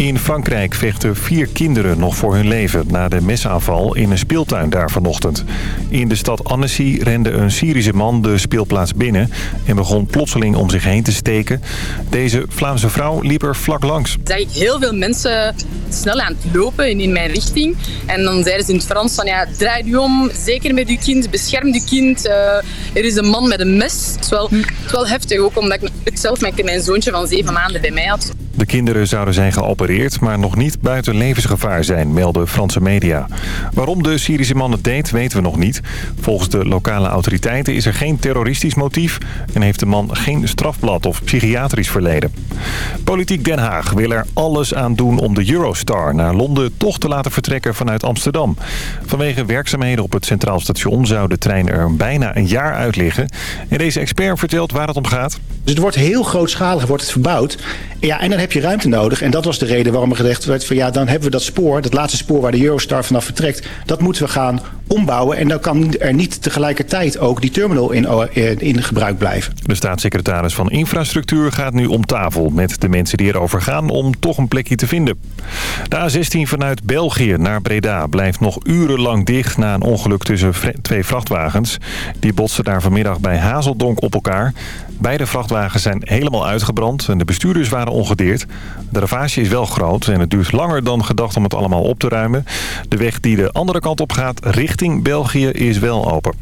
In Frankrijk vechten vier kinderen nog voor hun leven... na de mesaanval in een speeltuin daar vanochtend. In de stad Annecy rende een Syrische man de speelplaats binnen... en begon plotseling om zich heen te steken. Deze Vlaamse vrouw liep er vlak langs. zag ik heel veel mensen snel aan het lopen in, in mijn richting. En dan zeiden ze in het Frans van ja, draai u om, zeker met uw kind, bescherm uw kind. Eh, er is een man met een mes. Het is wel, het is wel heftig ook, omdat ik zelf mijn, mijn zoontje van zeven maanden bij mij had. De kinderen zouden zijn geopereerd, maar nog niet buiten levensgevaar zijn, melden Franse media. Waarom de Syrische man het deed, weten we nog niet. Volgens de lokale autoriteiten is er geen terroristisch motief... en heeft de man geen strafblad of psychiatrisch verleden. Politiek Den Haag wil er alles aan doen om de Eurostar naar Londen toch te laten vertrekken vanuit Amsterdam. Vanwege werkzaamheden op het Centraal Station zou de trein er bijna een jaar uit liggen. En deze expert vertelt waar het om gaat. Dus het wordt heel grootschalig wordt het verbouwd. Ja, en dan heb je ruimte nodig. En dat was de reden waarom er gezegd werd van ja, dan hebben we dat spoor, dat laatste spoor waar de Eurostar vanaf vertrekt, dat moeten we gaan ombouwen. En dan kan er niet tegelijkertijd ook die terminal in, eh, in gebruik blijven. De staatssecretaris van Infrastructuur gaat nu om tafel met de mensen die erover gaan om toch een plekje te vinden. De A16 vanuit België naar Breda blijft nog urenlang dicht na een ongeluk tussen twee vrachtwagens. Die botsen daar vanmiddag bij Hazeldonk op elkaar. Beide vrachtwagens zijn helemaal uitgebrand en de bestuurders waren ongedeerd. De ravage is wel groot en het duurt langer dan gedacht om het allemaal op te ruimen. De weg die de andere kant op gaat, richting België, is wel open.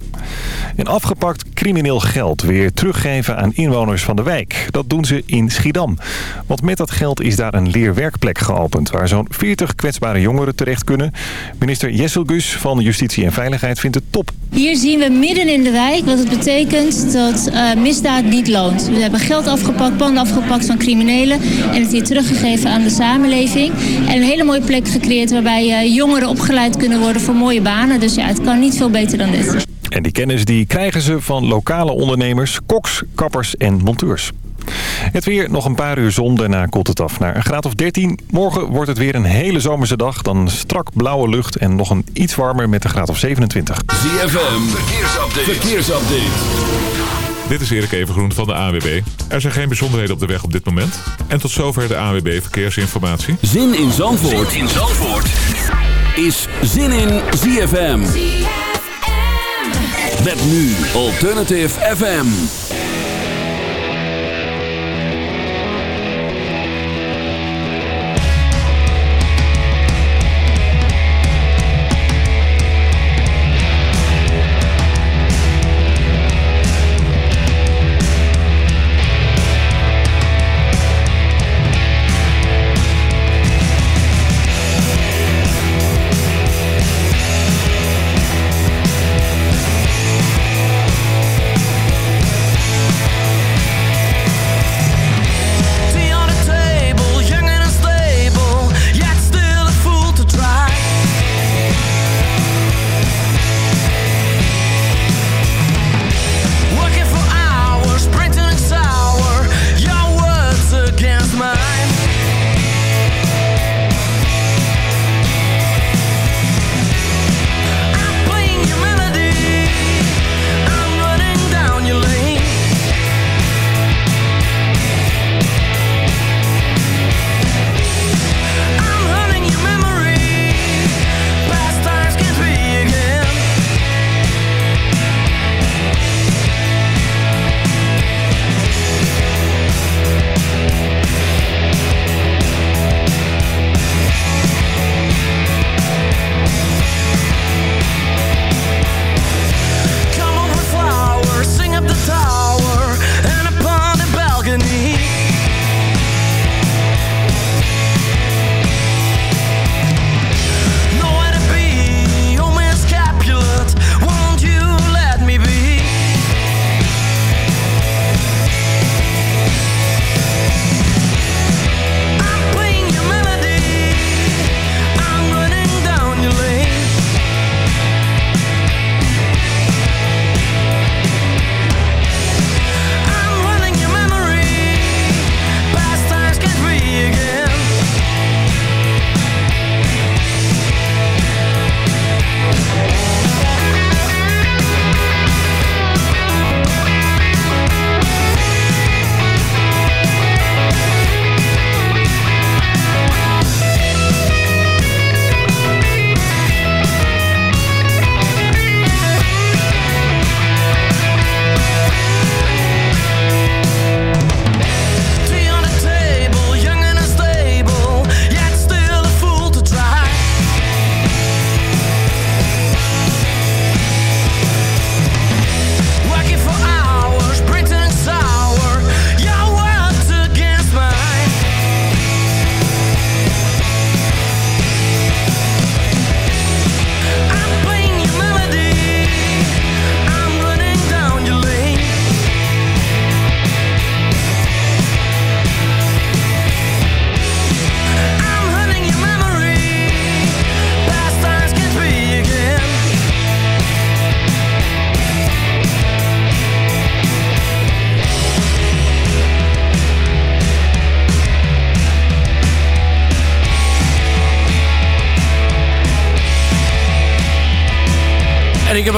En afgepakt crimineel geld weer teruggeven aan inwoners van de wijk. Dat doen ze in Schiedam. Want met dat geld is daar een leerwerkplek geopend... waar zo'n 40 kwetsbare jongeren terecht kunnen. Minister Jessel Gus van Justitie en Veiligheid vindt het top. Hier zien we midden in de wijk wat het betekent dat uh, misdaad niet loont. We hebben geld afgepakt, panden afgepakt van criminelen... en het hier teruggegeven aan de samenleving. En een hele mooie plek gecreëerd waarbij uh, jongeren opgeleid kunnen worden voor mooie banen. Dus ja, het kan niet veel beter dan dit. En die kennis die krijgen ze van lokale ondernemers, koks, kappers en monteurs. Het weer, nog een paar uur zon, daarna koelt het af naar een graad of 13. Morgen wordt het weer een hele zomerse dag. Dan strak blauwe lucht en nog een iets warmer met een graad of 27. ZFM, verkeersupdate. verkeersupdate. Dit is Erik Evengroen van de ANWB. Er zijn geen bijzonderheden op de weg op dit moment. En tot zover de ANWB Verkeersinformatie. Zin in Zandvoort, zin in Zandvoort. is Zin in ZFM. Met nu Alternative FM.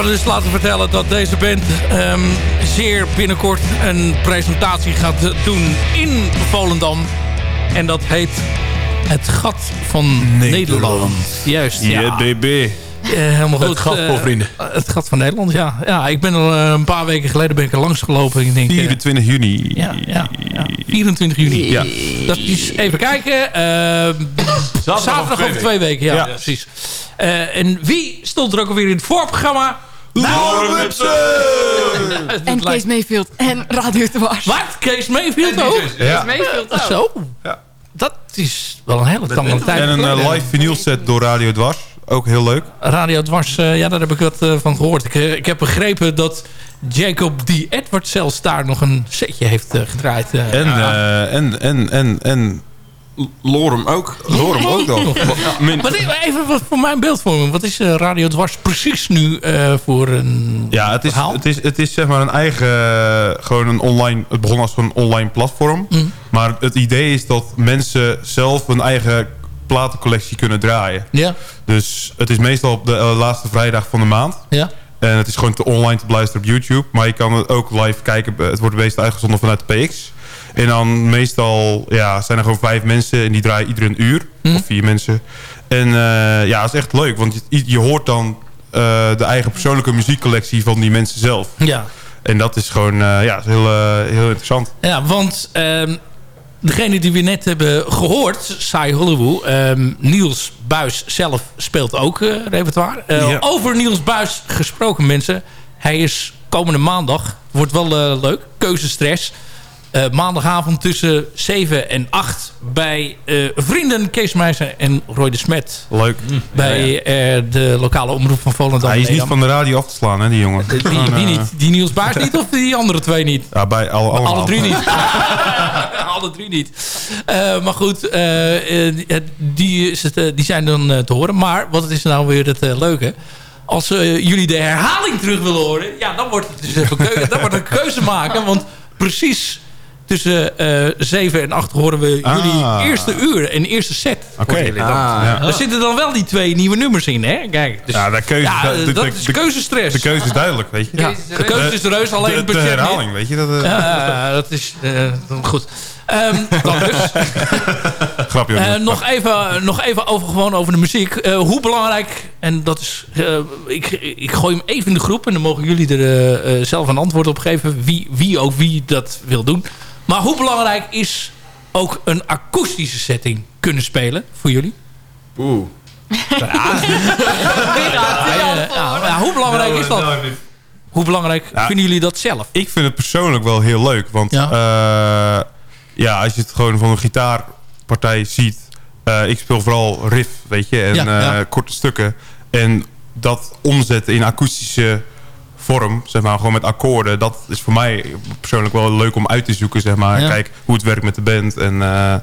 Dus laten vertellen dat deze band ehm, zeer binnenkort een presentatie gaat doen in Volendam. En dat heet Het Gat van Nederland. Juist, ja. Ja, baby. Eh, helemaal goed. Het gat voor Eh, vrienden. het Gat van Nederland, ja. Ja, ik ben er eh, een paar weken geleden ben ik er langs gelopen. Ik denk, eh, 24 juni. ja, ja, ja, 24 juni. Ja. Dat is even kijken. eh, zaterdag over twee weken, ja, precies. En wie stond er ook alweer in het voorprogramma? Het En Kees Mayfield en Radio Dwars. Wat? Kees Mayfield ook? Ja. Mayfield ook. Zo? Ja. Dat is wel een hele tijd. En een eh, live vinyl set door Radio Dwars. Ook heel leuk. Radio Dwars, eh, ja, daar heb ik wat eh, van gehoord. Ik, ik heb begrepen dat Jacob D. Edwards zelfs daar nog een setje heeft gedraaid. eh. En, eh, en, en, en, en Lorem ook. Lorem ook Wat is, even wat voor mijn beeldvorming. Wat is eh, Radio Dwars precies nu eh, voor een Ja, het is, verhaal? het is, het is zeg maar een eigen, eh, gewoon een online, het begon als een online platform. Mm. Maar het idee is dat mensen zelf hun eigen platencollectie kunnen draaien. Ja, Dus het is meestal op de laatste vrijdag van de maand. ja. En het is gewoon te online te beluisteren op YouTube. Maar je kan het ook live kijken. Het wordt meestal uitgezonden vanuit de PX. En dan meestal ja, zijn er gewoon vijf mensen. En die draaien ieder een uur. Hm. Of vier mensen. En eh, ja, het is echt leuk. Want je, je hoort dan eh, de eigen persoonlijke muziekcollectie van die mensen zelf. ja. En dat is gewoon eh, ja, heel, heel interessant. Ja, want ehm, degene die we net hebben gehoord, Sai Hollywood, ehm, Niels Buis zelf speelt ook eh, repertoire. Eh, Ja. Over Niels Buis gesproken mensen. Hij is komende maandag, wordt wel eh, leuk, keuzestress. Eh, maandagavond tussen 7 en 8 bij eh, vrienden Kees Meijzer en Roy de Smet. Leuk. Bij eh, de lokale omroep van Volendam. Hij is niet van de radio af te slaan, hè, die jongen. Die, eh, niet? Die Niels Buis niet of die andere twee niet? Ja, bij alle. Alle drie niet. Alle drie niet. Maar goed, die- die, is het, die zijn dan te horen. Maar wat is nou weer het leuke? Als jullie de herhaling terug willen horen... Ja, dan wordt het dus even keuze, dan wordt het een keuze maken. Want precies tussen eh 7 en 8 horen we jullie Ah. eerste uur en eerste set. Oké. Jullie dan. Ja. Daar zitten dan wel die twee nieuwe nummers in, hè? Kijk, dus, Ja, de keuze, ja, de, de- dat de- is keuzestress. De keuze is duidelijk, weet je. Ja, de keuze is de reus, alleen de, het de herhaling, weet je. Dat, eh, Ja, dat is eh, goed. Ehm, dat dus. Grapje. Eh, hoor. nog, even, nog even over, gewoon over de muziek. Eh, hoe belangrijk, en dat is... eh, ik, ik gooi hem even in de groep... en dan mogen jullie er zelf een antwoord op geven... Wie, wie ook wie dat wil doen. Maar hoe belangrijk is ook een akoestische setting kunnen spelen voor jullie? Oeh. Ja, ja, hoe belangrijk is dat? Hoe belangrijk Ja. vinden jullie dat zelf? Ik vind het persoonlijk wel heel leuk. Want Ja. ja, ja als je het gewoon van een gitaarpartij ziet. eh, ik speel vooral riff, weet je. En Ja, ja. eh, korte stukken. En dat omzetten in akoestische vorm, zeg maar, gewoon met akkoorden. Dat is voor mij persoonlijk wel leuk om uit te zoeken, zeg maar. Ja. Kijk hoe het werkt met de band. En, eh,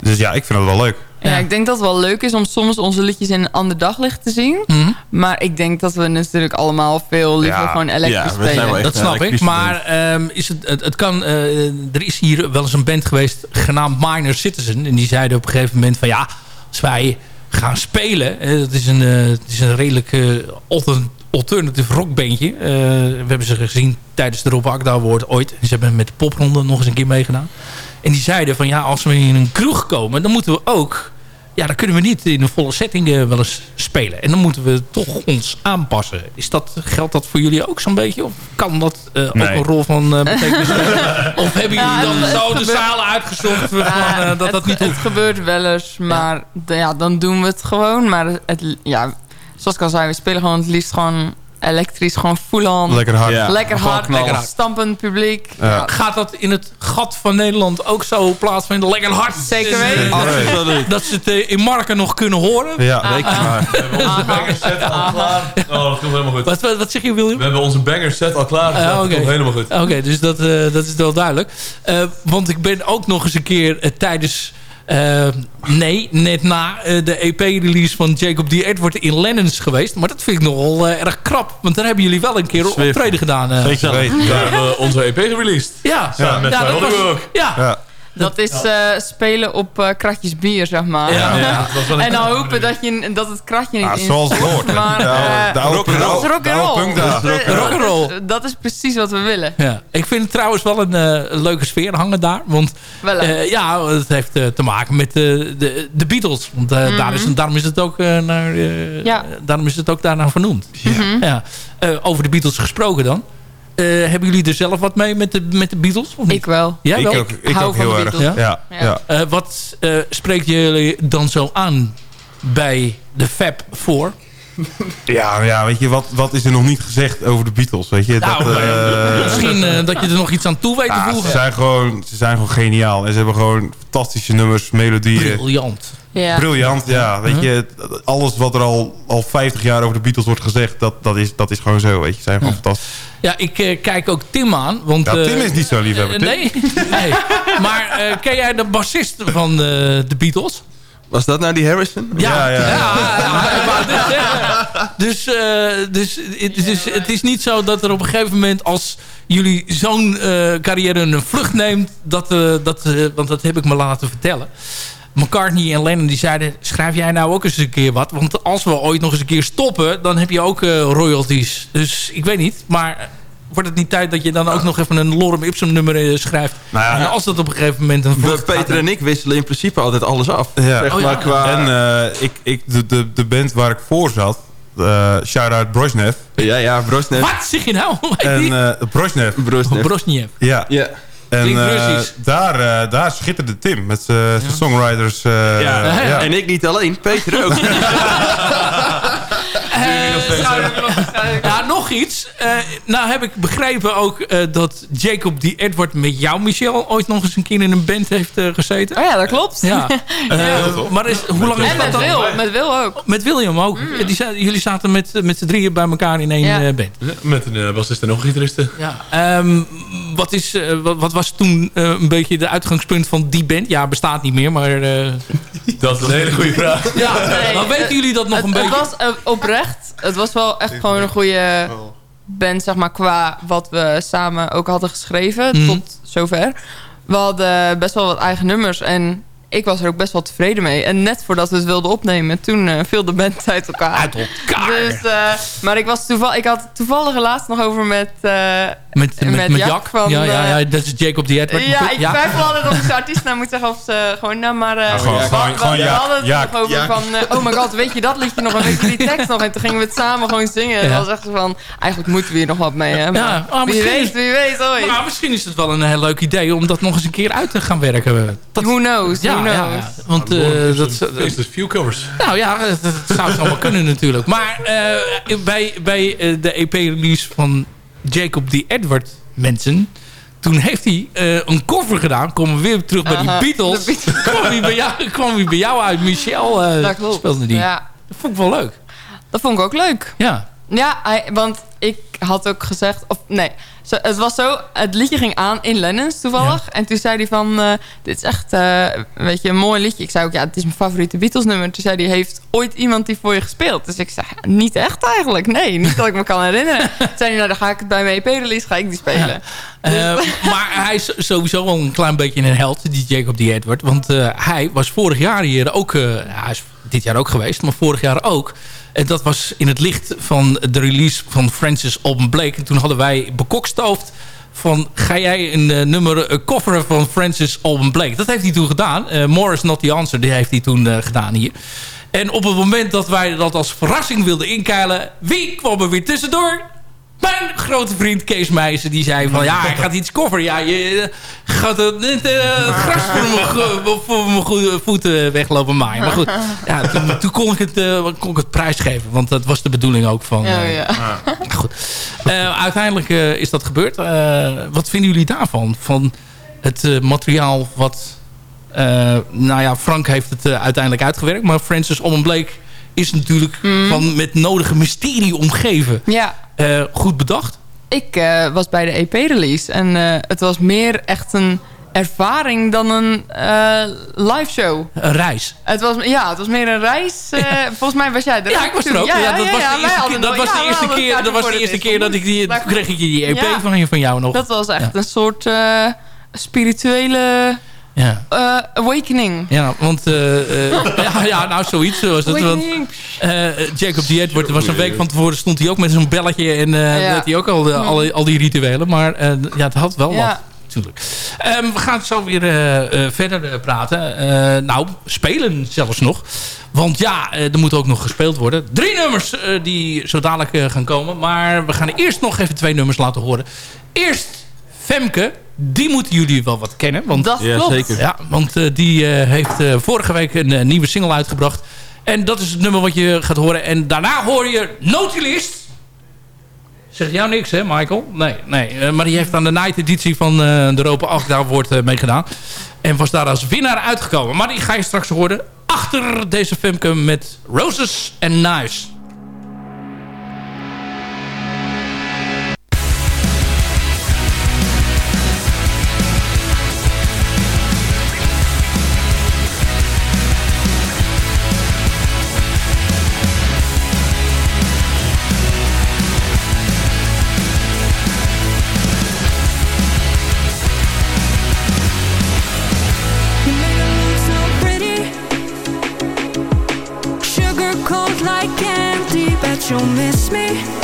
dus ja, ik vind het wel leuk. Ja, Ja. ik denk dat het wel leuk is om soms onze liedjes in een ander daglicht te zien. Mhm. Maar ik denk dat we natuurlijk allemaal veel liever Ja. gewoon elektrisch Ja, spelen. Dat snap ik. Maar ehm, is het, het, het kan, eh, er is hier wel eens een band geweest genaamd Minor Citizen. En die zeiden op een gegeven moment van ja, als wij gaan spelen. eh, dat is een, eh, het is een redelijk alter- alternative rockbandje. Eh, we hebben ze gezien tijdens de Rob Akda Award ooit. Ze hebben met de popronde nog eens een keer meegedaan. En die zeiden van ja, als we in een kroeg komen, dan moeten we ook... Ja, dan kunnen we niet in een volle setting eh, wel eens spelen. En dan moeten we toch ons aanpassen. Is dat, geldt dat voor jullie ook zo'n beetje? Of kan dat eh, ook een rol van eh betekenis hebben? Of hebben Ja, jullie dan het- zo het de gebeurt- zalen uitgezocht van, eh, dat het, dat niet het gebeurt wel eens, maar ja, dan doen we het gewoon. Maar het, ja, zoals ik al zei, we spelen gewoon het liefst gewoon elektrisch, gewoon full on. Lekker hard. Ja. Lekker hard, stampend publiek. Ja. Gaat dat in het gat van Nederland ook zo plaatsvinden? Lekker hard. Zeker Eh, weten. dat ze- Dat ze het eh, in Marken nog kunnen horen. Ja, Ah. maar. We hebben onze banger set al klaar. Oh, dat komt helemaal goed. Wat, wat, wat zeg je, William? We hebben onze banger set al klaar. Dus Ah, dat oké. komt helemaal goed. Oké, dus dat, eh, dat is wel duidelijk. Eh, want ik ben ook nog eens een keer eh, tijdens... eh, nee, net na eh, de EP-release van Jacob D. Edward in Lennons geweest. Maar dat vind ik nogal eh, erg krap. Want daar hebben jullie wel een keer optreden gedaan. eh. Zeker weten. We Ja. hebben onze EP gereleased. Ja, Samen met ja, dat was, ook. ja. Ja. Dat is eh, spelen op eh, kratjes bier, zeg maar. Ja, ja, dat was wel een en dan hopen dat, je, dat het kratje niet Ja, in zoals het hoort. Maar De oude- eh, de oude rock and punk- roll. dat is. Dat precies wat we willen. Ja. Ik vind het trouwens wel een eh, leuke sfeer hangen daar. Want eh, ja, het heeft te maken met de, de Beatles. Want daar is, daarom, is het ook, naar, eh, Mhm. Ja. daarom is het ook daarna vernoemd. Ja. Eh, over de Beatles gesproken dan. Eh, hebben jullie er zelf wat mee met de, met de Beatles? Of niet? Ik wel. Jij Ik wel? ook, ik hou ook van heel de erg. Beatles. Ja, Ja. ja. Eh, wat eh, spreekt jullie dan zo aan bij de Fab 4? Ja, ja, weet je, wat, wat is er nog niet gezegd over de Beatles? Weet je, Nou, dat, eh, Misschien eh, dat je er nog iets aan toe weet te ja, ze, voegen. zijn gewoon, ze zijn gewoon geniaal. En ze hebben gewoon fantastische nummers, melodieën. Briljant. Ja. Briljant, ja. Weet je, alles wat er al, al 50 jaar over de Beatles wordt gezegd, dat, dat, is, dat is gewoon zo, weet je. Ze zijn gewoon fantastisch. Ja, ik eh, kijk ook Tim aan. Want, Ja, Tim eh, is niet zo liefhebber, eh, Tim. nee, nee. Maar eh, ken jij de bassist van eh, de Beatles? Was dat nou die Harrison? Ja, ja. Dus, eh, dus het, is, het is niet zo dat er op een gegeven moment... als jullie zo'n eh, carrière een vlucht neemt... Dat, eh, dat, eh, want dat heb ik me laten vertellen... McCartney en Lennon die zeiden... schrijf jij nou ook eens een keer wat? Want als we ooit nog eens een keer stoppen... dan heb je ook eh, royalties. Dus ik weet niet, maar... Wordt het niet tijd dat je dan ook nog even een Lorem Ipsum nummer eh, schrijft? Nou ja, en als dat op een gegeven moment een We, Peter en ik wisselen in principe altijd alles af. Ja. Zeg Oh, ja. maar qua... En eh, ik, ik, de, de, de band waar ik voor zat, eh shout-out Brosnev. ja, ja, Brosnev. Wat zeg je nou? En eh Brosnev, Brosnev. Ja. ja. En eh, Russisch. daar, daar schitterde Tim met zijn songwriters. eh, Ja. ja. En ik niet alleen, Peter ook. Ja, nog iets. Eh, nou heb ik begrepen ook eh, dat Jacob die Edward met jou, Michel, ooit nog eens een keer in een band heeft eh, gezeten. Oh ja, dat klopt. Ja. Eh, maar is, hoe lang is dat met dan? Wil, met Wil ook. Met William ook. Eh, Die, jullie zaten met, met z'n drieën bij elkaar in één Ja. eh, band. Met een uh, bassist en nog een gitariste. Ja. Wat, is, eh, wat, wat was toen eh, een beetje de uitgangspunt van die band? Ja, bestaat niet meer, maar... eh, Dat is een hele goede vraag. ja, Nee, maar weten jullie dat nog Het, een het beetje? was eh, oprecht. Het was wel echt gewoon een goede band, zeg maar, qua wat we samen ook hadden geschreven. Mhm. Tot zover. We hadden best wel wat eigen nummers en ik was er ook best wel tevreden mee. En net voordat we het wilden opnemen, toen eh, viel de band uit elkaar. Uit elkaar. Dus, eh, maar ik, was toeval, ik had toevallig laatst nog over met... eh, met, met, met met Jack Jack. van, ja, ja, ja, dat is Jacob die Edward. ja, ik twijfel altijd of ik zijn artiestnaam moet zeggen of ze gewoon nou maar... eh, gewoon- we- gewoon- we- gewoon we Jaak. hadden het nog over van... oh my god, weet je dat liedje nog? En weet je die tekst nog? En toen gingen we het samen gewoon zingen. En Ja. dat was echt van... Eigenlijk moeten we hier nog wat mee, hè? Maar Ja, oh, wie weet, wie weet, ooit. Nou, misschien is het wel een heel leuk idee om dat nog eens een keer uit te gaan werken. Dat, Who knows, ja, who ja. Want eh, dat, is dus few covers. nou ja, dat, dat zou zomaar kunnen natuurlijk. Maar eh, bij, bij eh, de EP-release van Jacob D. Edward mensen... Toen heeft hij eh, een cover gedaan. Komen we weer terug bij die Beatles. de Beatles. kwam, hij bij jou, kwam hij bij jou uit. Michel eh, speelde die. Ja, Dat vond ik wel leuk. dat vond ik ook leuk. Ja. Ja, hij, want ik had ook gezegd... Of nee, zo, het was zo... Het liedje ging aan in Lennons toevallig. En toen zei hij van... eh, dit is echt eh, weet je, een mooi liedje. Ik zei ook, ja, het is mijn favoriete Beatles nummer. Toen zei hij, heeft ooit iemand die voor je gespeeld? Dus ik zei, niet echt eigenlijk. Nee, niet dat ik me kan herinneren. Toen zei hij, nou dan ga ik het bij mijn EP-release ga ik die spelen. Eh, maar hij is sowieso wel een klein beetje een held, die Jacob D. Edward. Want hij was vorig jaar hier ook... hij is dit jaar ook geweest, maar vorig jaar ook. En dat was in het licht van de release van Francis Alban Blake. En toen hadden wij bekokstoofd van... ga jij een eh, nummer uh, coveren van Francis Alban Blake? Dat heeft hij toen gedaan. Uh, Morris Not The Answer, die heeft hij toen gedaan hier. En op het moment dat wij dat als verrassing wilden inkeilen... wie kwam er weer tussendoor? Mijn grote vriend Kees Meijsen, die zei van... ja, hij gaat iets coveren. Ja, je gaat het niet uh, gras voor mijn, voor mijn goede voeten weglopen maaien. Maar goed, ja, toen, toen kon, ik het, uh, kon ik het prijsgeven. Want dat was de bedoeling ook van... Ja, ja. goed. Uh, uiteindelijk is dat gebeurd. wat vinden jullie daarvan? Van het materiaal wat... nou ja, Frank heeft het uiteindelijk uitgewerkt. Maar Francis Alban Blake is natuurlijk mm. van met nodige mysterie omgeven. Ja. Uh, goed bedacht? Ik uh, was bij de EP-release. En uh, het was meer echt een ervaring dan een live show. Een reis? Het was, ja, het was meer een reis. Ja. Volgens mij was jij er Ja, ik was er ook. Ja, ja, dat was de eerste keer, dat was de eerste keer, dat was de eerste keer dat ik die... Kreeg ik die EP van, van jou nog. Dat was echt een soort spirituele Ja. Eh, Awakening. Ja, want... eh, eh, ja, ja, nou, zoiets was het. Want, eh, Jacob Edward was een week van tevoren... stond hij ook met zo'n belletje en eh Ja. deed hij ook al, de- al, al die rituelen. Maar eh, ja, het had wel Ja. wat. Natuurlijk. Ehm, we gaan zo weer eh, eh, verder praten. Eh, nou, spelen zelfs nog. Want ja, er moet ook nog gespeeld worden. Drie nummers die zo dadelijk gaan komen. Maar we gaan eerst nog even twee nummers laten horen. Eerst Femke. Die moeten jullie wel wat kennen. Want, Dat Ja, klopt. zeker. ja, want eh, die eh, heeft eh, vorige week een nieuwe single uitgebracht. En dat is het nummer wat je gaat horen. En daarna hoor je Notulist. Zegt jou niks, hè, Michael? Nee, nee. Maar die heeft aan de night editie van eh, de Europa 8 daar wordt eh, meegedaan. En was daar als winnaar uitgekomen. Maar die ga je straks horen achter deze Femke met Roses and Knives. You'll miss me.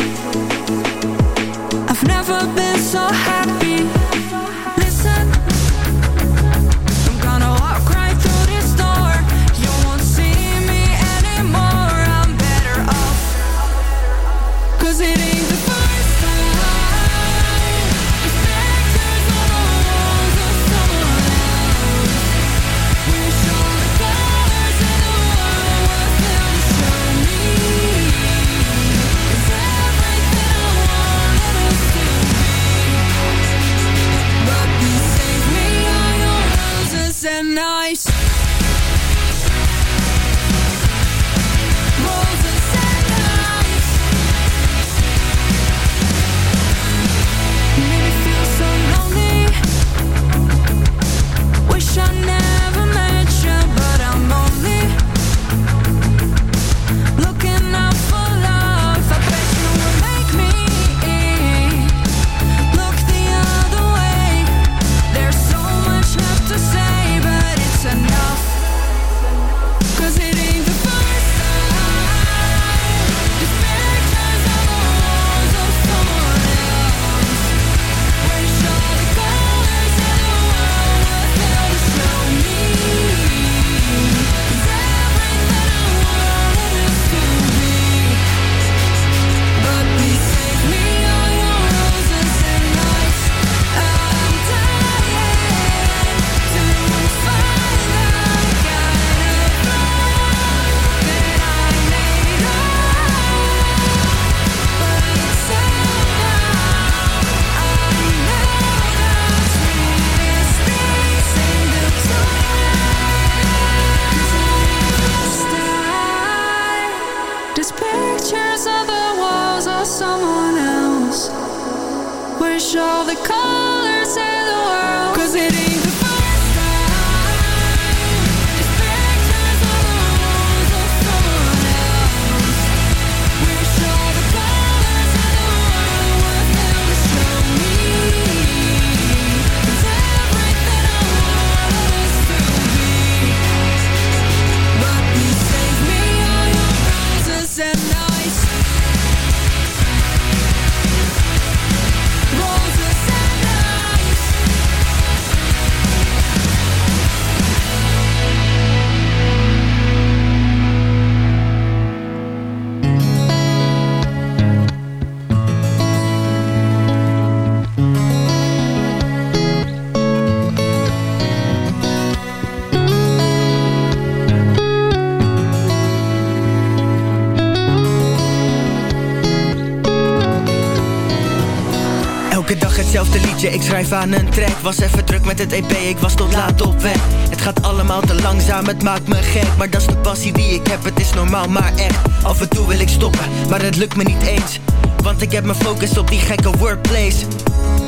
Schrijf aan een track. Was even druk met het EP, ik was tot laat op weg. Het gaat allemaal te langzaam, het maakt me gek. Maar dat is de passie die ik heb, het is normaal maar echt. Af en toe wil ik stoppen, maar het lukt me niet eens. Want ik heb mijn focus op die gekke workplace.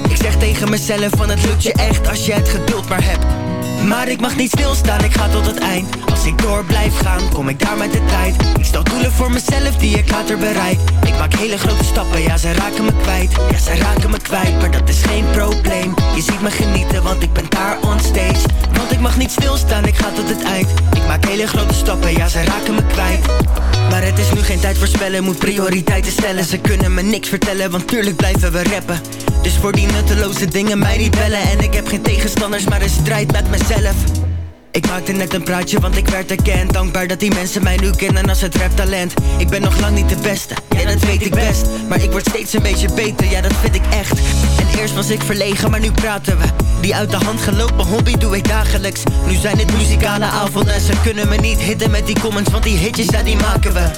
Ik zeg tegen mezelf van het lukt je echt als je het geduld maar hebt maar ik mag niet stilstaan, ik ga tot het eind. Als ik door blijf gaan, kom ik daar met de tijd. Ik stel doelen voor mezelf die ik later bereik. Ik maak hele grote stappen, ja ze raken me kwijt. Ja ze raken me kwijt, maar dat is geen probleem. Je ziet me genieten, want ik ben daar on stage. Want ik mag niet stilstaan, ik ga tot het eind. Ik maak hele grote stappen, ja ze raken me kwijt. Maar het is nu geen tijd voor spellen, moet prioriteiten stellen. Ze kunnen me niks vertellen, want tuurlijk blijven we rappen. Dus voor die nutteloze dingen mij niet bellen. En ik heb geen tegenstanders, maar een strijd met mezelf ik maakte net een praatje, want ik werd erkend. Dankbaar dat die mensen mij nu kennen als het raptalent Ik ben nog lang niet de beste, ja dat weet ik best. Maar ik word steeds een beetje beter, ja dat vind ik echt. En eerst was ik verlegen, maar nu praten we. Die uit de hand gelopen hobby doe ik dagelijks. Nu zijn het muzikale avonden Ze kunnen me niet hitten met die comments, want die hitjes, ja die maken we.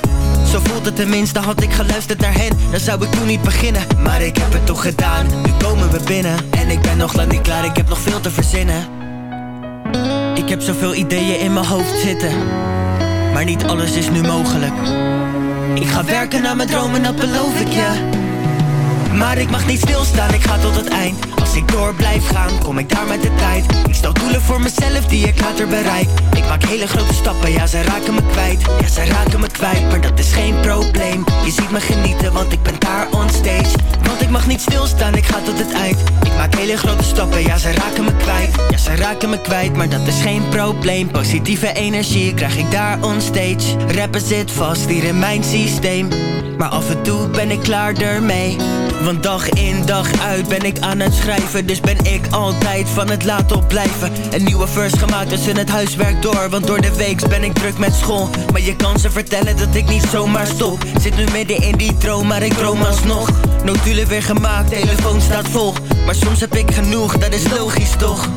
Zo voelt het tenminste, had ik geluisterd naar hen Dan zou ik toen niet beginnen. Maar ik heb het toch gedaan, nu komen we binnen. En ik ben nog lang niet klaar, ik heb nog veel te verzinnen ik heb zoveel ideeën in mijn hoofd zitten. Maar niet alles is nu mogelijk. Ik ga werken naar mijn dromen, dat beloof ik je. Maar ik mag niet stilstaan, ik ga tot het eind Ik door blijf gaan, kom ik daar met de tijd. Ik stel doelen voor mezelf die ik later bereik. Ik maak hele grote stappen, ja ze raken me kwijt. Ja ze raken me kwijt, maar dat is geen probleem. Je ziet me genieten, want ik ben daar on stage. Want ik mag niet stilstaan, ik ga tot het eind. Ik maak hele grote stappen, ja ze raken me kwijt. Ja ze raken me kwijt, maar dat is geen probleem. Positieve energie krijg ik daar on stage. Rappen zit vast hier in mijn systeem. Maar af en toe ben ik klaar ermee. Want dag in dag uit ben ik aan het schrijven Dus ben ik altijd van het laat opblijven. Een nieuwe verse gemaakt tussen het huiswerk door. Want door de weeks ben ik druk met school. Maar je kan ze vertellen dat ik niet zomaar stop. Zit nu midden in die droom, maar ik droom alsnog. Notulen weer gemaakt, telefoon staat vol. Maar soms heb ik genoeg, dat is logisch toch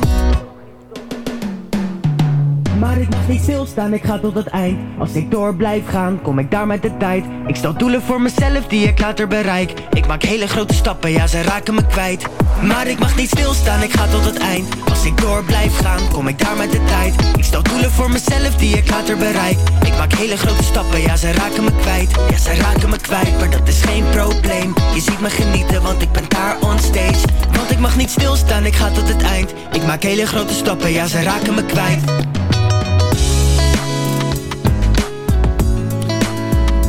maar ik mag niet stilstaan, ik ga tot het eind. Als ik door blijf gaan, kom ik daar met de tijd. Ik stel doelen voor mezelf die ik later bereik. Ik maak hele grote stappen, ja ze raken me kwijt. Maar ik mag niet stilstaan, ik ga tot het eind. Als ik door blijf gaan, kom ik daar met de tijd. Ik stel doelen voor mezelf die ik later bereik. Ik maak hele grote stappen, ja ze raken me kwijt. Ja ze raken me kwijt, maar dat is geen probleem. Je ziet me genieten, want ik ben daar on stage. Want ik mag niet stilstaan, ik ga tot het eind. Ik maak hele grote stappen, ja ze raken me kwijt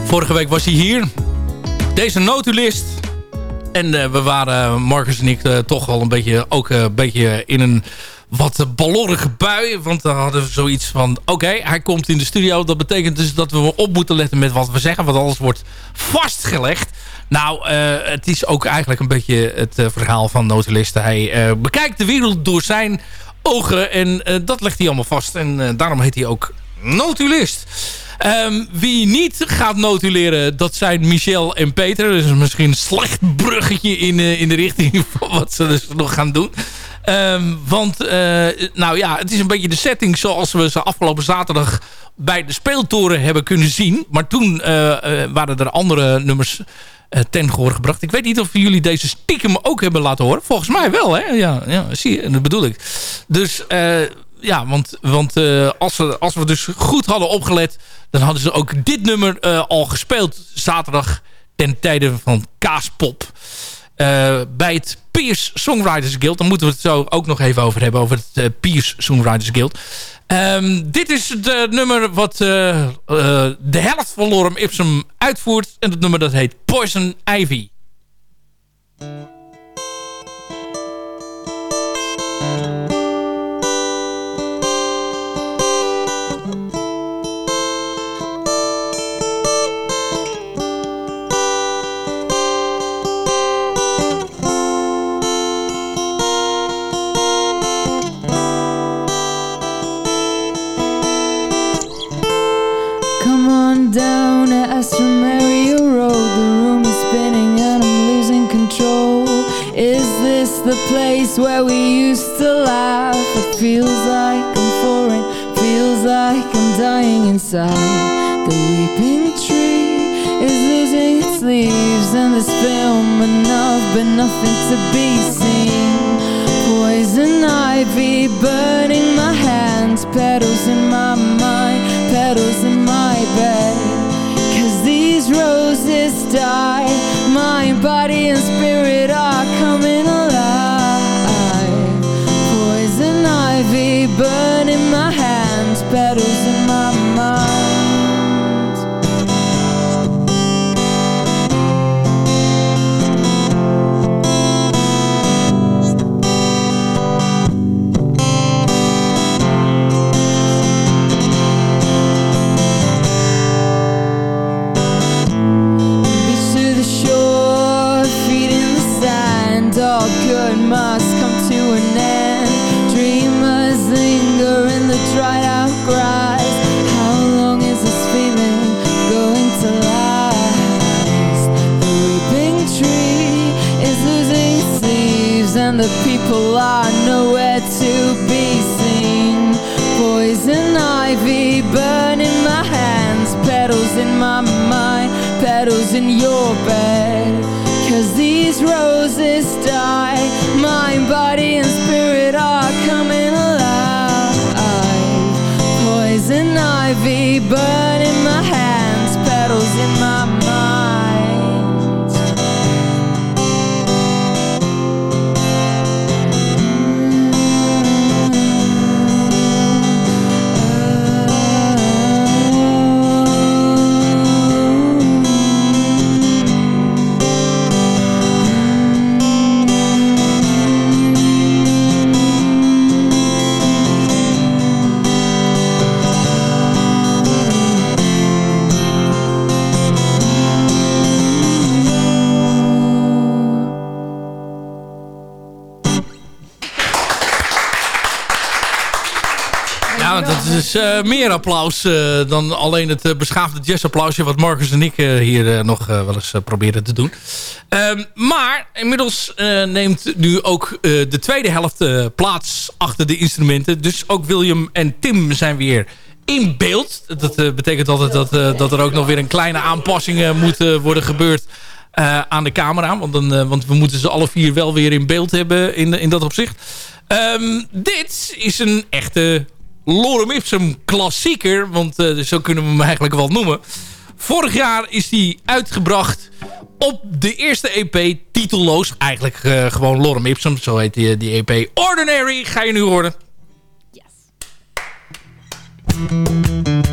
Vorige week was hij hier. Deze notulist. En uh, we waren, Marcus en ik, uh, toch wel een beetje, ook uh, een beetje in een wat balorige bui. Want dan hadden we zoiets van, oké, hij komt in de studio. Dat betekent dus dat we op moeten letten met wat we zeggen. Want alles wordt vastgelegd. Nou, het is ook eigenlijk een beetje het verhaal van notulisten. Hij bekijkt de wereld door zijn ogen. En dat legt hij allemaal vast. En daarom heet hij ook notulist. Um, wie niet gaat notuleren, dat zijn Michel en Peter. Dus misschien een slecht bruggetje in, uh, in de richting van wat ze dus nog gaan doen. Um, want, uh, nou ja, het is een beetje de setting zoals we ze afgelopen zaterdag bij de speeltoren hebben kunnen zien. Maar toen uh, waren er andere nummers ten gehoor gebracht. Ik weet niet of jullie deze stiekem ook hebben laten horen. Volgens mij wel, hè? Ja, ja zie je, dat bedoel ik. Dus ja, want, want uh, als, we, als we dus goed hadden opgelet... dan hadden ze ook dit nummer uh, al gespeeld zaterdag... ten tijde van Kaaspop. Uh, bij het Piers Songwriters Guild. Dan moeten we het zo ook nog even over hebben... over het Piers Songwriters Guild. Um, dit is het nummer wat de helft van Lorem Ipsum uitvoert. En het nummer dat heet Poison Ivy. Place where we used to laugh? It feels like I'm foreign Feels like I'm dying inside. The weeping tree is losing its leaves And this film enough but nothing to be seen. Poison ivy burning my hands Petals in my mind, petals in my bed. Cause these roses die My body and spirit in your bed. Cause these roses die, eh, meer applaus eh, dan alleen het eh, beschaafde jazzapplausje... wat Marcus en ik hier nog wel eens proberen te doen. Ehm, maar inmiddels neemt nu ook de tweede helft plaats achter de instrumenten. Dus ook William en Tim zijn weer in beeld. Dat betekent altijd dat, dat er ook nog weer een kleine aanpassing moet worden gebeurd... aan de camera. Want, dan, want we moeten ze alle vier wel weer in beeld hebben in, in dat opzicht. Ehm, dit is een echte Lorem Ipsum klassieker. Want eh, zo kunnen we hem eigenlijk wel noemen. Vorig jaar is die uitgebracht op de eerste EP. Titelloos. Eigenlijk eh, gewoon Lorem Ipsum. Zo heet die, die EP. Ordinary ga je nu horen. Don't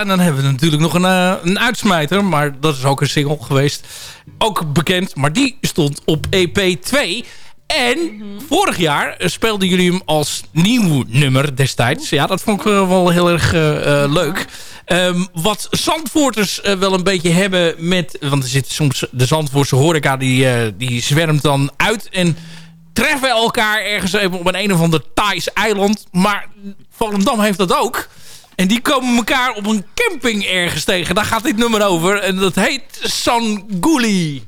en dan hebben we natuurlijk nog een, eh, een uitsmijter. Maar dat is ook een single geweest. Ook bekend, maar die stond op EP2. En vorig jaar speelden jullie hem als nieuw nummer destijds. Ja, dat vond ik eh, wel heel erg eh, leuk. Ehm, wat Zandvoorters wel een beetje hebben met... Want er zit soms de Zandvoortse horeca, die, uh, die zwermt dan uit. En treffen elkaar ergens even op een, een of ander Thais eiland. Maar Volendam heeft dat ook. En die komen elkaar op een camping ergens tegen. Daar gaat dit nummer over. En dat heet Sanguli.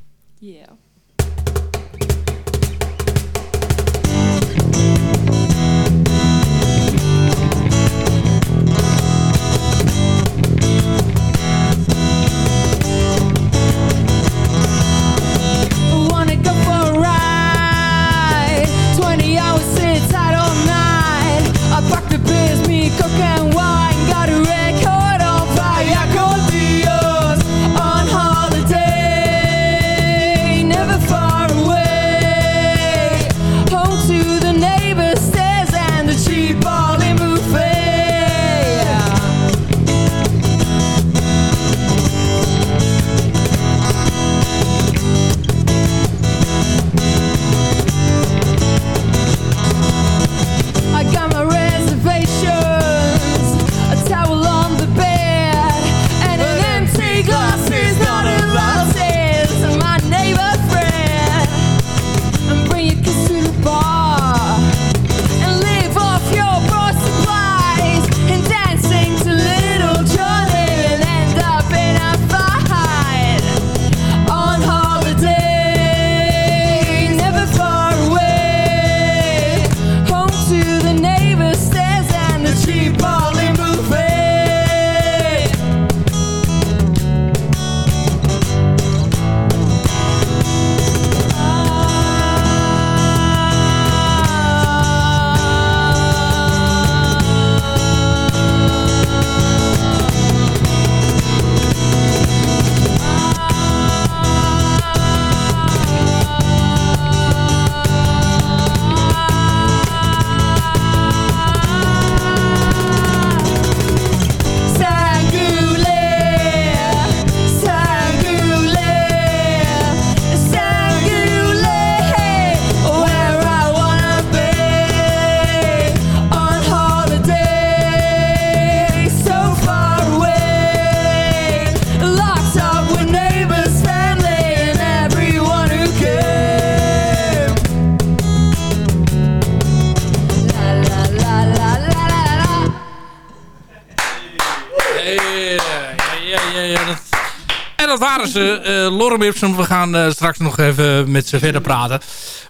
waren ze. Eh, uh, Lorem Ipsum, we gaan eh, straks nog even met ze verder praten.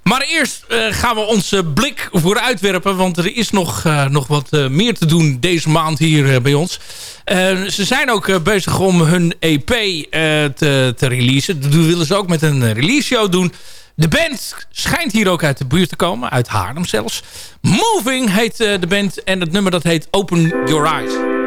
Maar eerst eh, gaan we onze blik vooruit werpen. Want er is nog, nog wat meer te doen deze maand hier bij ons. ze zijn ook bezig om hun EP te, te releasen. Dat willen ze ook met een release show doen. De band schijnt hier ook uit de buurt te komen. Uit Haarlem zelfs. Moving heet de band. En het nummer dat heet Open Your Eyes.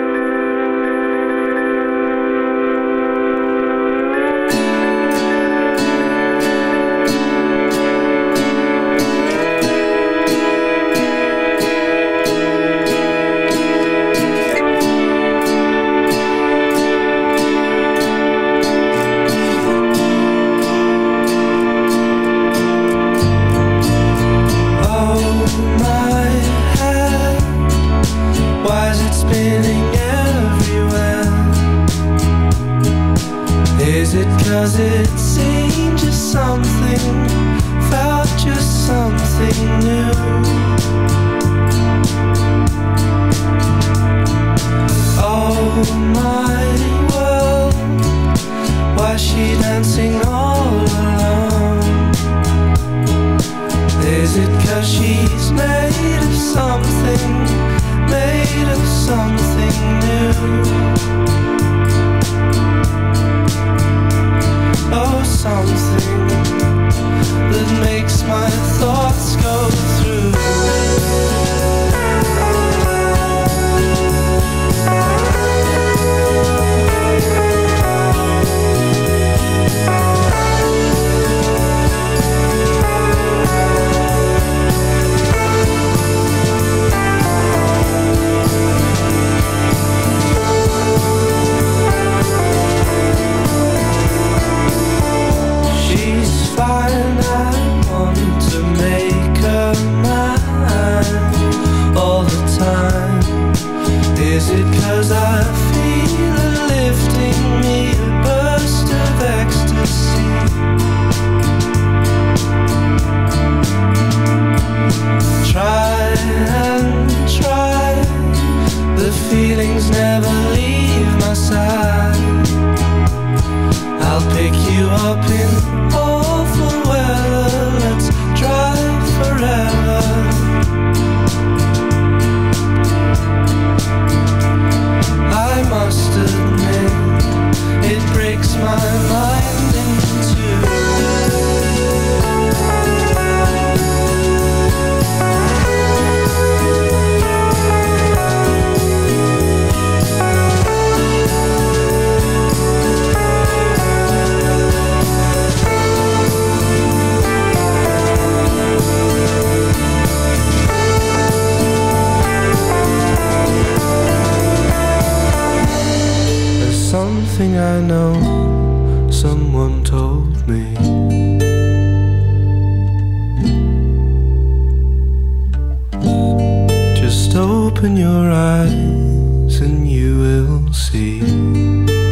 Your eyes and you will see.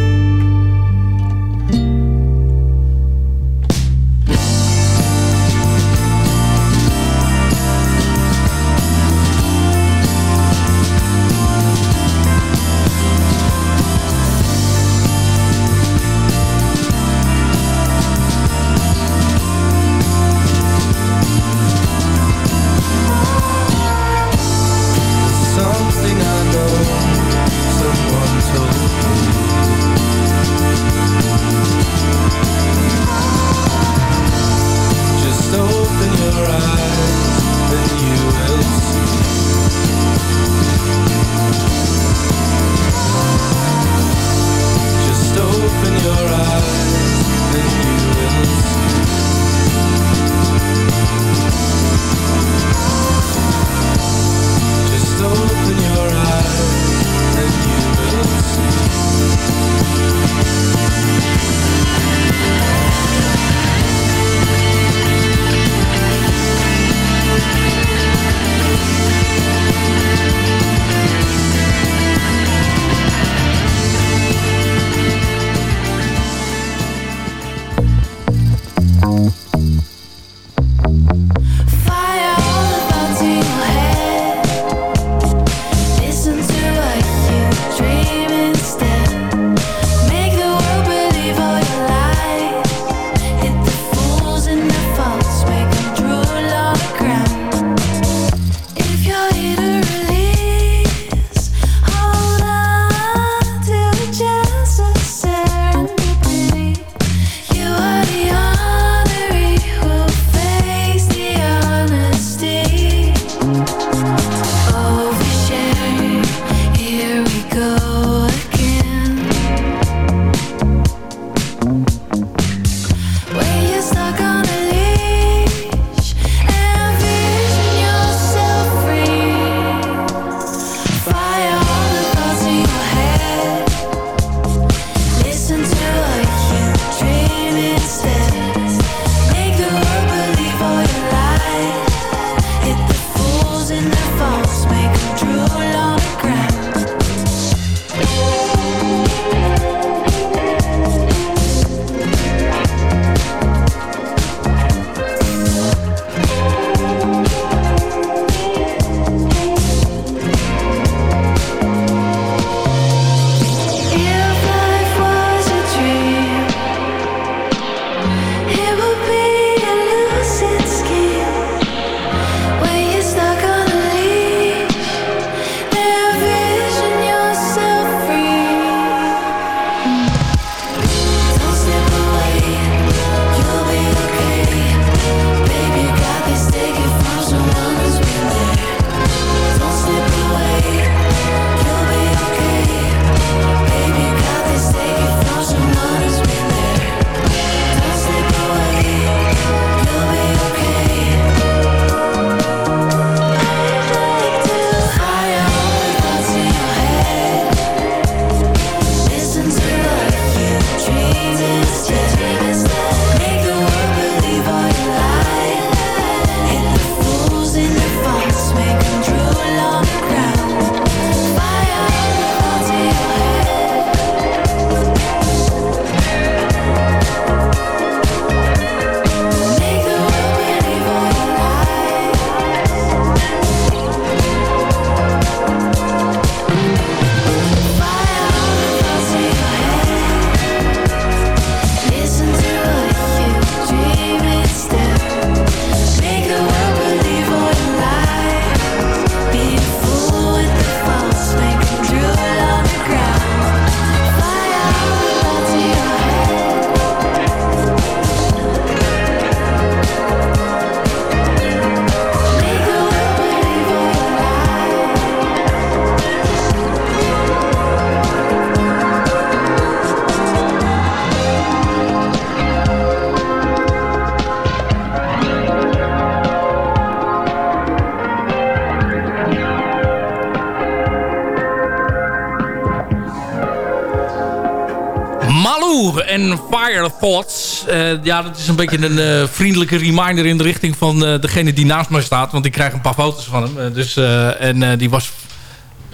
En Fire Thoughts. Eh, ja, dat is een beetje een eh, vriendelijke reminder in de richting van eh, degene die naast mij staat. Want ik krijg een paar foto's van hem. Dus, en die was...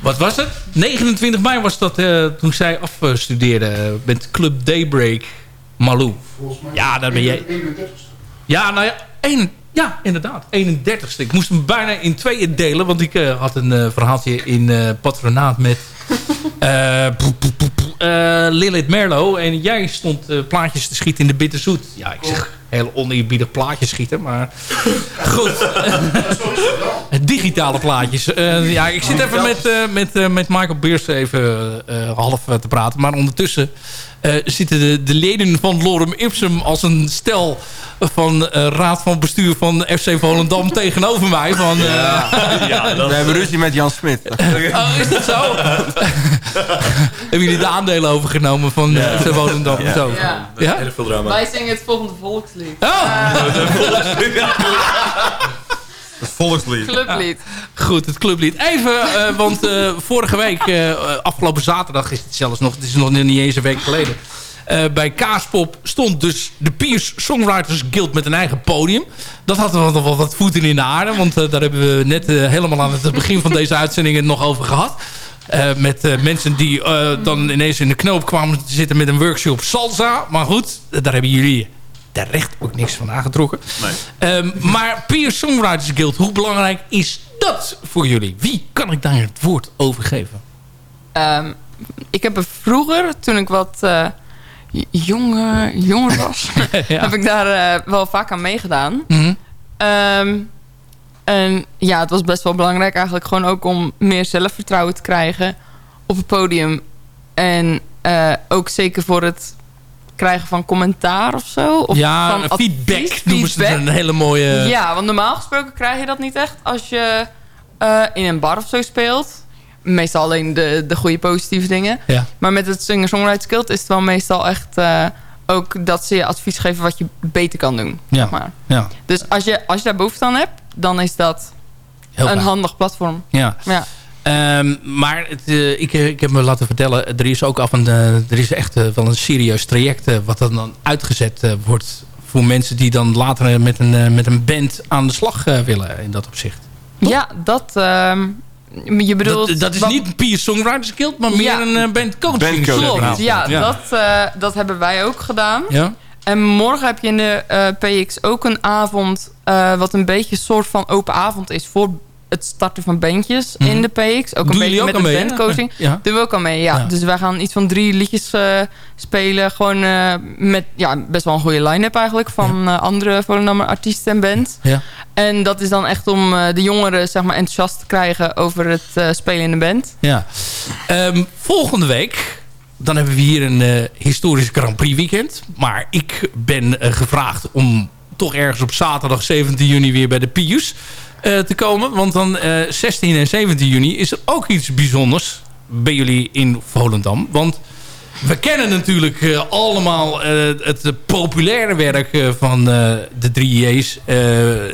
Wat was het? 29 mei was dat toen zij afstudeerde met Club Daybreak Malou. Ja, daar ben jij... Ja, nou ja, één, ja, inderdaad. 31ste. Ik moest hem bijna in tweeën delen. Want ik had een verhaaltje in patronaat met Lilith Merlo. En jij stond eh, plaatjes te schieten in de Bitterzoet. Ja, ik zeg heel oneerbiedig plaatjes schieten. Maar goed. Digitale plaatjes. Eh, ja, ik zit even met, eh, met, eh, met Michael Beers even eh, half te praten. Maar ondertussen eh, zitten de, de leden van Lorem Ipsum als een stel van eh, raad van bestuur van FC Volendam tegenover mij. Van, eh, We hebben ruzie met Jan Smit. Oh, is dat zo? Hebben jullie de aandelen overgenomen van Ja. FC Volendam? Ja. Zo. Ja. Ja? Heel veel drama. Wij zingen het volgende volkslied. Oh! Het volkslied. Clublied. Goed, het clublied. Even, eh, want eh, vorige week, eh, afgelopen zaterdag is het zelfs nog, het is nog niet eens een week geleden. eh, bij Kaaspop stond dus de Piers Songwriters Guild met een eigen podium. Dat had wel nog wel wat voeten in de aarde, want daar hebben we net helemaal aan het begin van deze uitzending het nog over gehad. Eh, met eh, mensen die eh, dan ineens in de knoop kwamen te zitten met een workshop salsa. Maar goed, daar hebben jullie terecht ook niks van aangetrokken. Ehm, maar Peer Songwriters Guild, hoe belangrijk is dat voor jullie? Wie kan ik daar het woord over geven? Ehm, ik heb er vroeger, toen ik wat eh, jonger, jonger was, Ja. heb ik daar eh, wel vaak aan meegedaan. Mhm. Ehm, en ja, het was best wel belangrijk eigenlijk gewoon ook om meer zelfvertrouwen te krijgen op het podium. En eh, ook zeker voor het krijgen van commentaar of zo. Of ja, van advies, feedback noemen ze feedback. een hele mooie... Ja, want normaal gesproken krijg je dat niet echt als je eh, in een bar of zo speelt. Meestal alleen de, de goede positieve dingen. Ja. Maar met het Singer-Songwriter Guild is het wel meestal echt eh, ook dat ze je advies geven wat je beter kan doen. Ja. Zeg maar. Ja. Dus als je, als je daar behoefte aan hebt, dan is dat Heel een fijn. handig platform. Ja. Ja. Ehm, maar het, eh, ik, ik heb me laten vertellen, er is ook af en eh, er is echt eh, wel een serieus traject eh, wat dan, dan uitgezet eh, wordt voor mensen die dan later eh, met een, eh, met een band aan de slag eh, willen in dat opzicht. Ja, dat... ehm, je bedoelt... Dat, dat is wat- niet Peer Songwriters Guild, maar meer Ja. een bandcoaching. Klopt, ja, Dat, eh, dat hebben wij ook gedaan. Ja. En morgen heb je in de eh, PX ook een avond... eh, wat een beetje een soort van open avond is... voor het starten van bandjes Mhm. in de PX. Ook een beetje ook met de mee, bandcoaching. Ja. Doen we ook al mee, ja. Ja. Dus wij gaan iets van drie liedjes eh, spelen. Gewoon eh, met ja, best wel een goede line-up eigenlijk... van eh, andere Volendammer artiesten en bands. Ja. En dat is dan echt om de jongeren zeg maar, enthousiast te krijgen... over het spelen in de band. Ja. Ehm, volgende week, dan hebben we hier een historisch Grand Prix weekend. Maar ik ben gevraagd om toch ergens op zaterdag 17 juni weer bij de Pius te komen. Want dan eh 16 en 17 juni is er ook iets bijzonders bij jullie in Volendam. Want we kennen natuurlijk eh, allemaal eh, het eh, populaire werk eh, van eh, de drie J's. eh,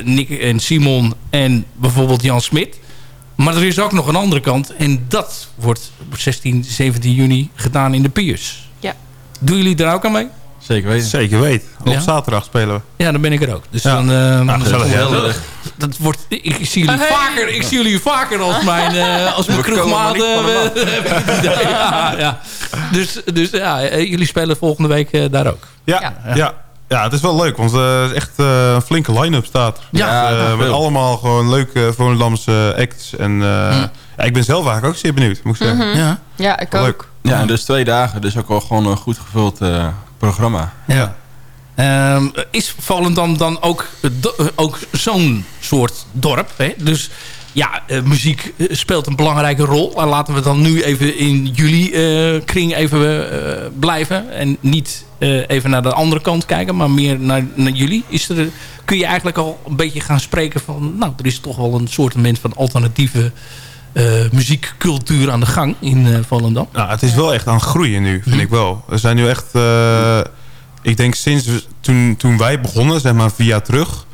Nick en Simon en bijvoorbeeld Jan Smit. Maar er is ook nog een andere kant. En dat wordt op 16, 17 juni gedaan in de Piers. Ja. Doen jullie daar ook aan mee? Zeker weten. Zeker weten. Op Ja? zaterdag spelen we. Ja, dan ben ik er ook. Dus Ja. dan, eh, Nou, dan- gezellig, ja. dat, dat wordt, ik, zie jullie Hey. vaker, ik zie jullie vaker als mijn, eh, als mijn de eh, ja, ja. Dus, dus ja, jullie spelen volgende week eh, daar ook. Ja, ja. ja. het is wel leuk, want het is echt eh, een flinke line-up staat er. Ja. Met, Ja, met veel. allemaal gewoon leuke Volendamse acts. En eh, ja, ik ben zelf eigenlijk ook zeer benieuwd, moet ik zeggen. Mhm. Ja. Ja, ik Wel ook. leuk. Ja, dus twee dagen. Dus ook wel gewoon een goed gevuld eh, programma. Ja. Ehm, is Volendam dan ook, eh, ook zo'n soort dorp? Hè? Dus ja, eh, muziek speelt een belangrijke rol. En laten we dan nu even in jullie kring even blijven. En niet even naar de andere kant kijken, maar meer naar, naar jullie. Is er, kun je eigenlijk al een beetje gaan spreken van... nou, er is toch wel een soort van alternatieve muziekcultuur aan de gang in eh, Volendam. Nou, het is wel echt aan het groeien nu, vind ik wel. Er zijn nu echt... eh, ik denk sinds toen, toen wij begonnen, zeg maar vier jaar terug...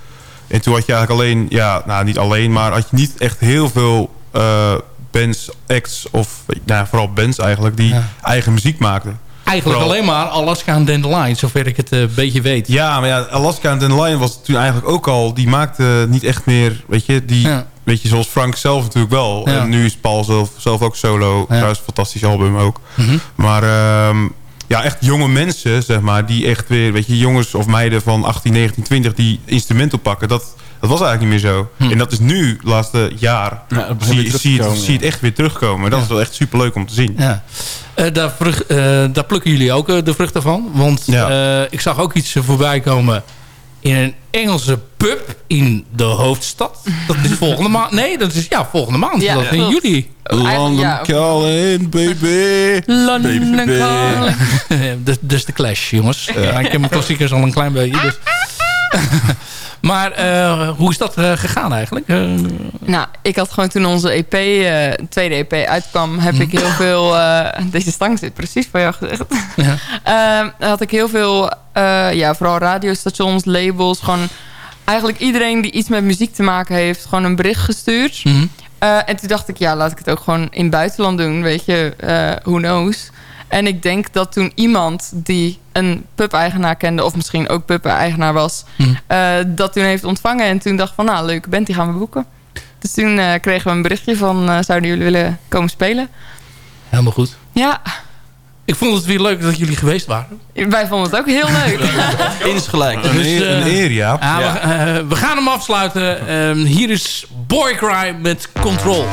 En toen had je eigenlijk alleen... Ja, nou niet alleen, maar had je niet echt heel veel eh, bands, acts... Of nou, vooral bands eigenlijk, die Ja. eigen muziek maakten. eigenlijk Vooral- alleen maar Alaska en Dandelion, zover ik het eh, een beetje weet. Ja, maar ja, Alaska en Dandelion was toen eigenlijk ook al... die maakte niet echt meer, weet je... Die, je, zoals Frank zelf natuurlijk wel. Ja. En nu is Paul zelf, zelf ook solo. Trouwens, een fantastisch album ook. Mhm. Maar ehm, ja, echt jonge mensen, zeg maar... die echt weer, weet je, jongens of meiden van 18, 19, 20... die instrument oppakken, dat, dat was eigenlijk niet meer zo. Hm. En dat is nu, laatste jaar... Ja, zie, zie, het- zie echt weer terugkomen. Dat is wel echt superleuk om te zien. Ja. Eh, daar, eh, daar plukken jullie ook eh, de vruchten van. Want ik zag ook iets voorbij komen in een Engelse pub in de hoofdstad. Dat is volgende maand. Nee, dat is ja, volgende maand. Ja, dat is in juli. London ja. calling, baby. London Baby. calling. dus, dus de Clash, jongens. Ja, ik heb mijn klassiekers al een klein beetje. Dus. maar eh, hoe is dat eh, gegaan eigenlijk? Eh, Nou, ik had gewoon toen onze EP, eh, tweede EP uitkwam, heb ik heel veel... eh, deze stang zit precies voor jou gezegd. Ja. Ehm, had ik heel veel, eh, ja, vooral radiostations, labels, gewoon eigenlijk iedereen die iets met muziek te maken heeft, gewoon een bericht gestuurd. Mhm. Eh, en toen dacht ik, ja, laat ik het ook gewoon in het buitenland doen, weet je, eh who knows. En ik denk dat toen iemand die een pub-eigenaar kende... of misschien ook pub-eigenaar was... Mhm. eh, dat toen heeft ontvangen. En toen dacht van, nou, leuke band, die gaan we boeken. Dus toen kregen we een berichtje van... zouden jullie willen komen spelen? Helemaal goed. Ja, Ik vond het weer leuk dat jullie geweest waren. wij vonden het ook heel leuk. Insgelijk. Een, Dus, eer, eh, een eer, ja. Ja, We, eh, we gaan hem afsluiten. Ehm, hier is Boycry met Control.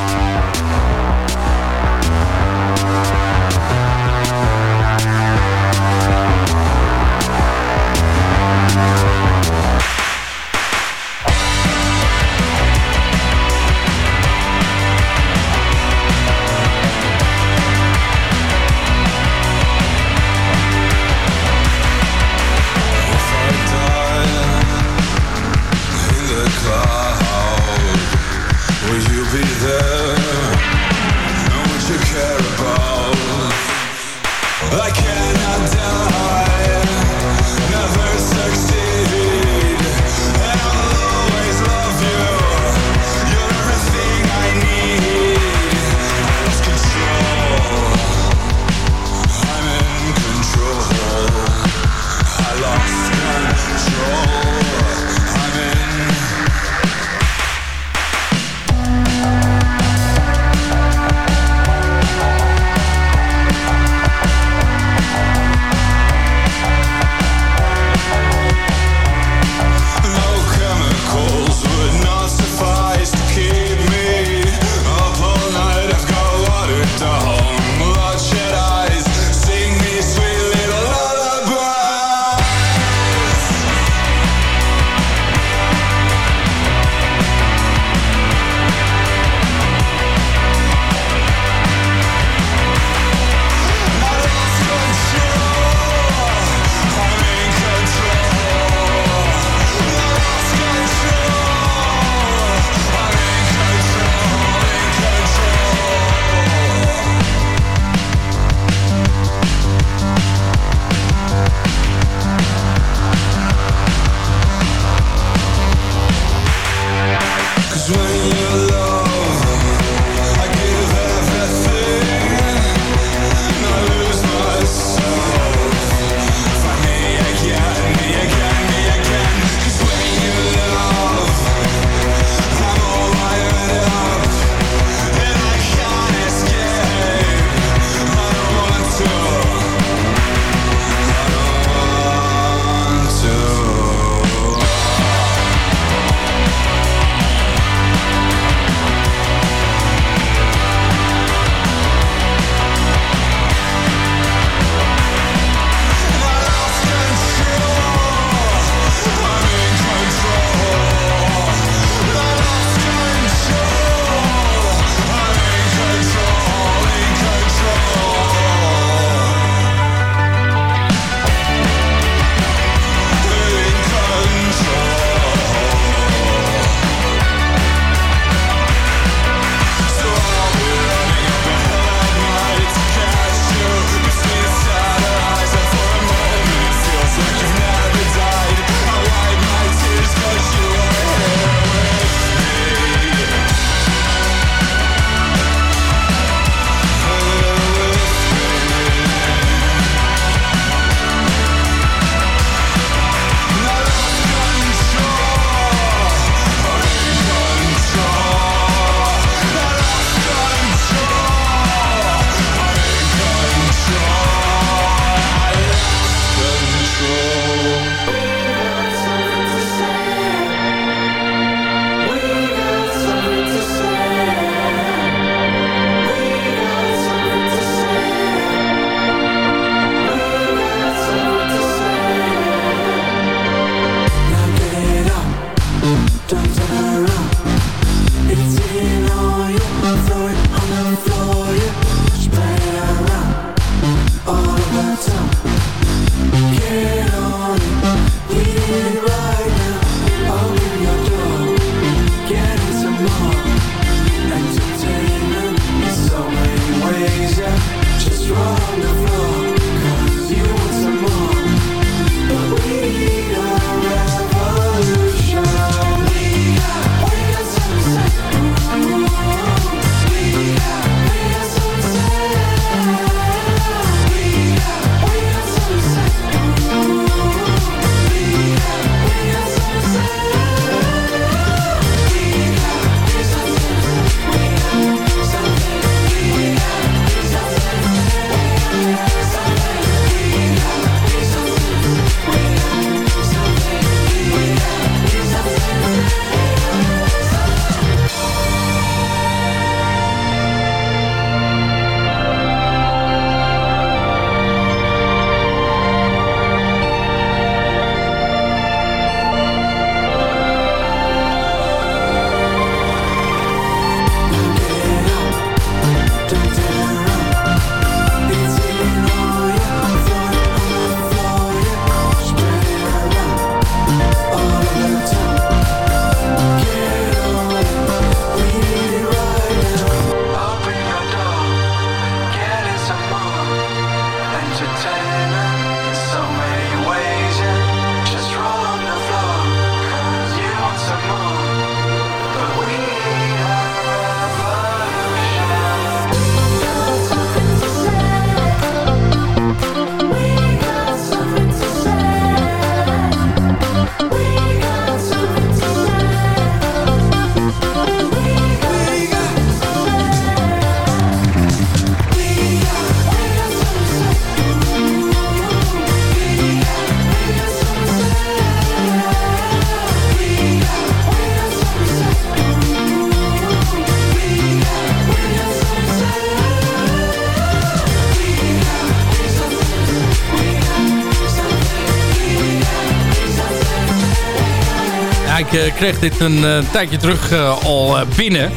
Kreeg dit een eh, tijdje terug eh, al eh, binnen.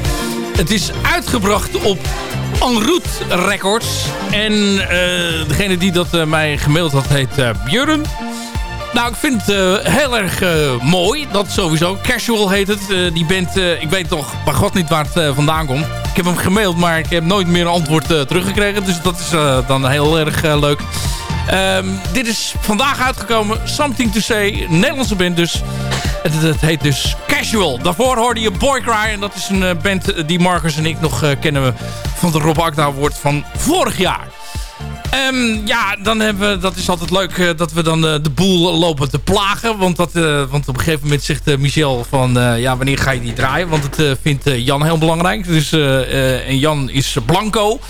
Het is uitgebracht op En Route Records. En degene die dat mij gemaild had heet Björn. Nou, ik vind het heel erg mooi. Dat sowieso. Casual heet het. Die band, ik weet toch bij god niet waar het vandaan komt. Ik heb hem gemaild, maar ik heb nooit meer een antwoord teruggekregen. Dus dat is dan heel erg leuk. Ehm, dit is vandaag uitgekomen. Something to Say. Nederlandse band dus. Het, heet dus Casual. Daarvoor hoorde je Boycry. En dat is een eh, band eh, die Marcus en ik nog eh, kennen van de Rob Akda Award van vorig jaar. Ehm, ja, dan hebben we, dat is altijd leuk dat we dan de boel lopen te plagen. Want, dat, want op een gegeven moment zegt Michel van... ja, wanneer ga je die draaien? Want het vindt Jan heel belangrijk. Dus, en Jan is blanco.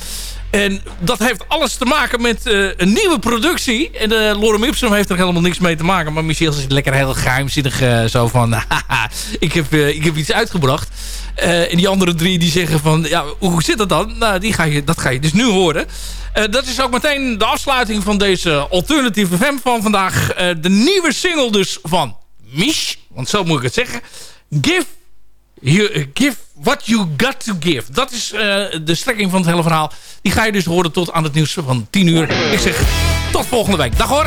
En dat heeft alles te maken met eh, een nieuwe productie. En uh, Lorem Ipsum heeft er helemaal niks mee te maken. Maar Michel is lekker heel geheimzinnig eh, zo van... haha, ik, heb, ik heb iets uitgebracht. En die andere drie die zeggen van... Ja, hoe zit dat dan? Nou, die ga je, dat ga je dus nu horen. Dat is ook meteen de afsluiting van deze alternatieve FM van vandaag. De nieuwe single dus van Mish. Want zo moet ik het zeggen. Give You, eh, give what you got to give. Dat is eh, de strekking van het hele verhaal. Die ga je dus horen tot aan het nieuws van 10 uur. Ik zeg tot volgende week. Dag hoor.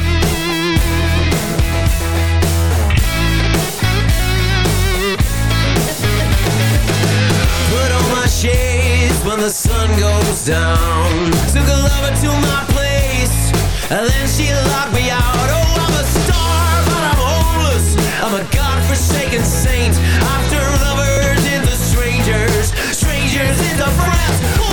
When the sun goes down. Took a lover to my place, and then she locked me out. Oh, I'm a star, but I'm homeless. I'm a godforsaken saint. After strangers, In the France.